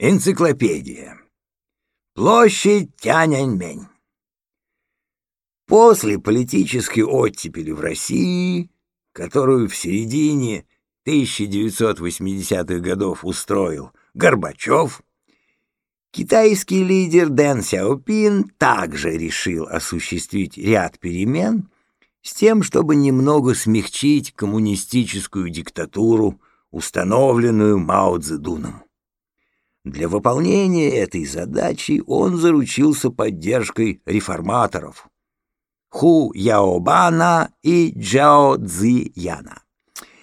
Энциклопедия. Площадь Тяньаньмень. После политической оттепели в России, которую в середине 1980-х годов устроил Горбачев, китайский лидер Дэн Сяопин также решил осуществить ряд перемен с тем, чтобы немного смягчить коммунистическую диктатуру, установленную Мао Цзэдуном. Для выполнения этой задачи он заручился поддержкой реформаторов Ху Яобана и Джао Цзи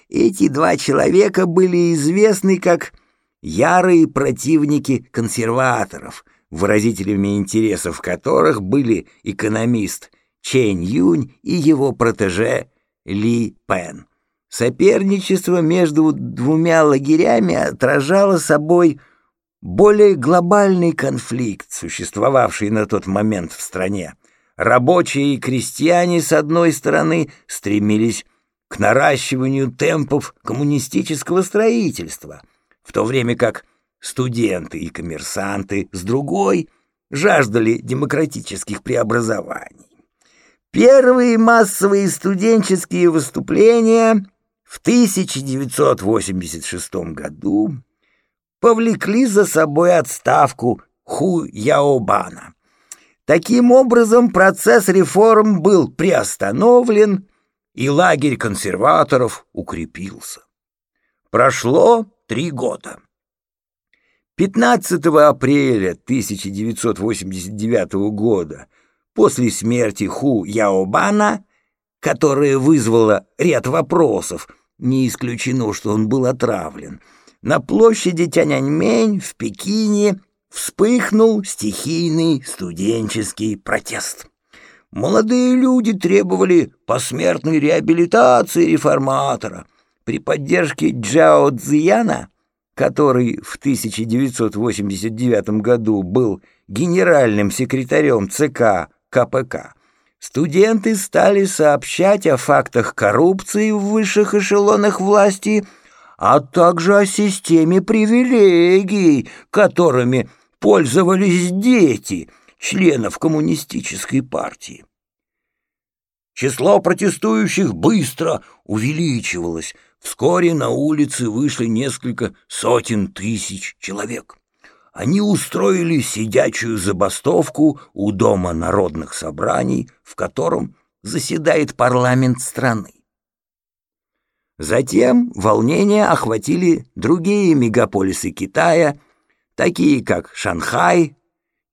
Эти два человека были известны как ярые противники консерваторов, выразителями интересов которых были экономист Чэнь Юнь и его протеже Ли Пен. Соперничество между двумя лагерями отражало собой более глобальный конфликт, существовавший на тот момент в стране. Рабочие и крестьяне, с одной стороны, стремились к наращиванию темпов коммунистического строительства, в то время как студенты и коммерсанты, с другой, жаждали демократических преобразований. Первые массовые студенческие выступления в 1986 году повлекли за собой отставку Ху Яобана. Таким образом, процесс реформ был приостановлен, и лагерь консерваторов укрепился. Прошло три года. 15 апреля 1989 года, после смерти Ху Яобана, которая вызвала ряд вопросов, не исключено, что он был отравлен, на площади Тяньаньмень в Пекине вспыхнул стихийный студенческий протест. Молодые люди требовали посмертной реабилитации реформатора. При поддержке Джао Цзияна, который в 1989 году был генеральным секретарем ЦК КПК, студенты стали сообщать о фактах коррупции в высших эшелонах власти – а также о системе привилегий, которыми пользовались дети членов коммунистической партии. Число протестующих быстро увеличивалось. Вскоре на улицы вышли несколько сотен тысяч человек. Они устроили сидячую забастовку у Дома народных собраний, в котором заседает парламент страны. Затем волнения охватили другие мегаполисы Китая, такие как Шанхай,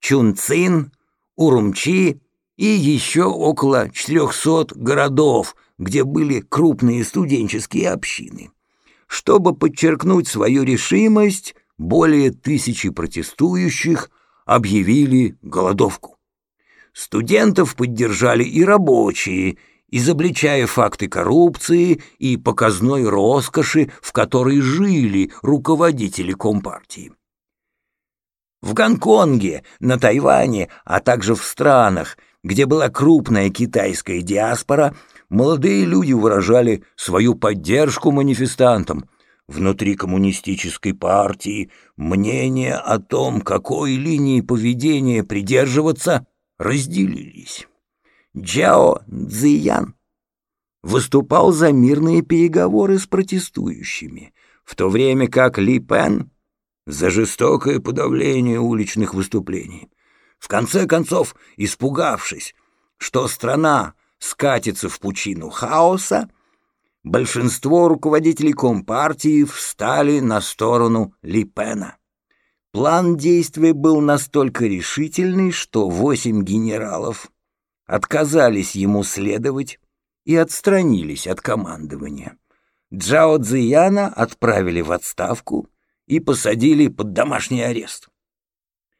Чунцин, Урумчи и еще около 400 городов, где были крупные студенческие общины. Чтобы подчеркнуть свою решимость, более тысячи протестующих объявили голодовку. Студентов поддержали и рабочие – изобличая факты коррупции и показной роскоши, в которой жили руководители Компартии. В Гонконге, на Тайване, а также в странах, где была крупная китайская диаспора, молодые люди выражали свою поддержку манифестантам. Внутри коммунистической партии мнения о том, какой линии поведения придерживаться, разделились. Джао Цзиян выступал за мирные переговоры с протестующими, в то время как Ли Пен за жестокое подавление уличных выступлений. В конце концов, испугавшись, что страна скатится в пучину хаоса, большинство руководителей Компартии встали на сторону Ли Пена. План действий был настолько решительный, что восемь генералов отказались ему следовать и отстранились от командования. Джао Цзияна отправили в отставку и посадили под домашний арест.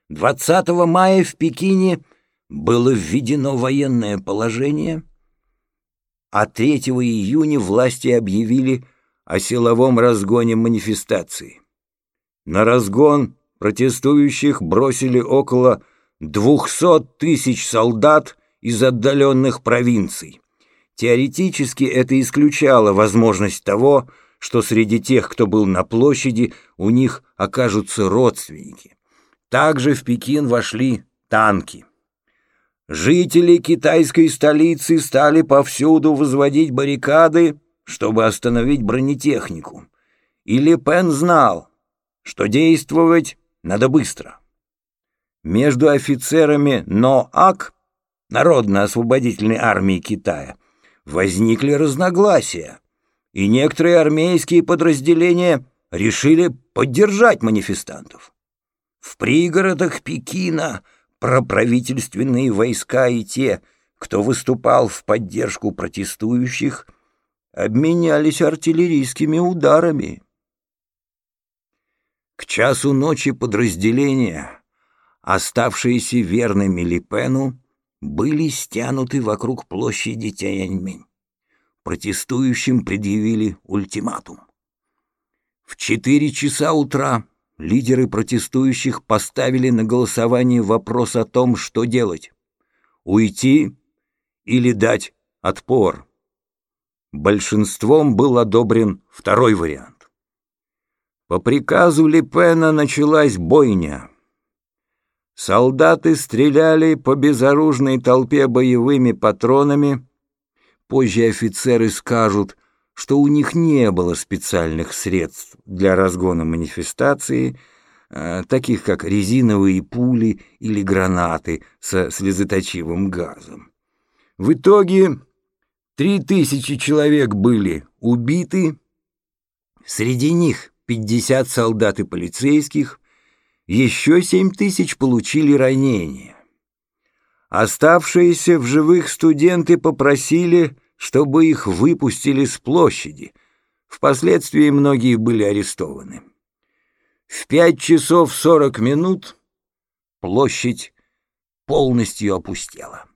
20 мая в Пекине было введено военное положение, а 3 июня власти объявили о силовом разгоне манифестации. На разгон протестующих бросили около 200 тысяч солдат из отдаленных провинций. Теоретически это исключало возможность того, что среди тех, кто был на площади, у них окажутся родственники. Также в Пекин вошли танки. Жители китайской столицы стали повсюду возводить баррикады, чтобы остановить бронетехнику. И Ли Пен знал, что действовать надо быстро. Между офицерами НОАК, Народно-освободительной армии Китая, возникли разногласия, и некоторые армейские подразделения решили поддержать манифестантов. В пригородах Пекина проправительственные войска и те, кто выступал в поддержку протестующих, обменялись артиллерийскими ударами. К часу ночи подразделения оставшиеся верными Липену, были стянуты вокруг площади Тяньаньмэнь. Протестующим предъявили ультиматум. В четыре часа утра лидеры протестующих поставили на голосование вопрос о том, что делать — уйти или дать отпор. Большинством был одобрен второй вариант. По приказу Липена началась бойня — Солдаты стреляли по безоружной толпе боевыми патронами. Позже офицеры скажут, что у них не было специальных средств для разгона манифестации, э, таких как резиновые пули или гранаты со слезоточивым газом. В итоге три тысячи человек были убиты, среди них 50 солдат и полицейских, еще семь тысяч получили ранения. Оставшиеся в живых студенты попросили, чтобы их выпустили с площади. Впоследствии многие были арестованы. В пять часов сорок минут площадь полностью опустела.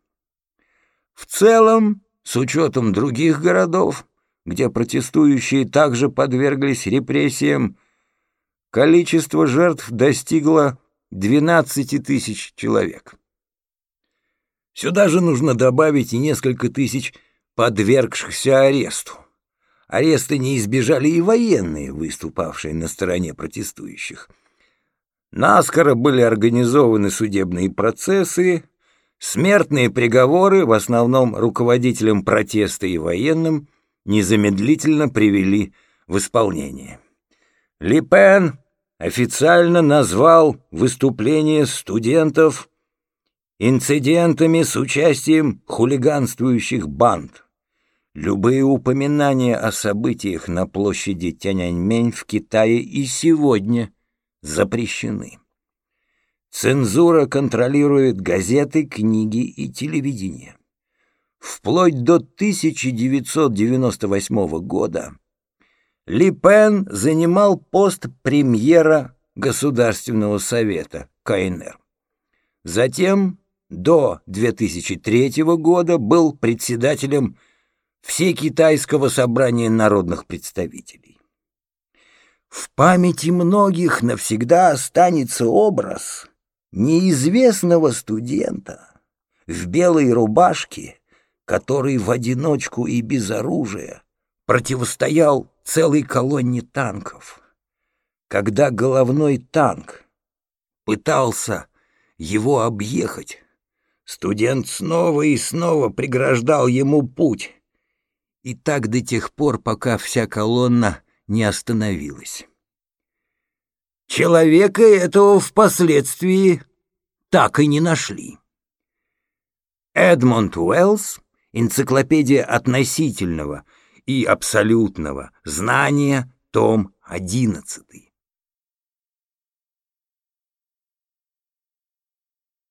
В целом, с учетом других городов, где протестующие также подверглись репрессиям, количество жертв достигло 12 тысяч человек. Сюда же нужно добавить и несколько тысяч подвергшихся аресту. Аресты не избежали и военные, выступавшие на стороне протестующих. Наскоро были организованы судебные процессы, смертные приговоры, в основном руководителям протеста и военным, незамедлительно привели в исполнение. Липен официально назвал выступление студентов инцидентами с участием хулиганствующих банд. Любые упоминания о событиях на площади Тяньаньмэнь в Китае и сегодня запрещены. Цензура контролирует газеты, книги и телевидение. Вплоть до 1998 года ли Пен занимал пост премьера Государственного совета КНР. Затем до 2003 года был председателем Всекитайского собрания народных представителей. В памяти многих навсегда останется образ неизвестного студента в белой рубашке, который в одиночку и без оружия противостоял целой колонне танков. Когда головной танк пытался его объехать, студент снова и снова преграждал ему путь. И так до тех пор, пока вся колонна не остановилась. Человека этого впоследствии так и не нашли. Эдмонд Уэллс, энциклопедия относительного — и абсолютного знания, том 11.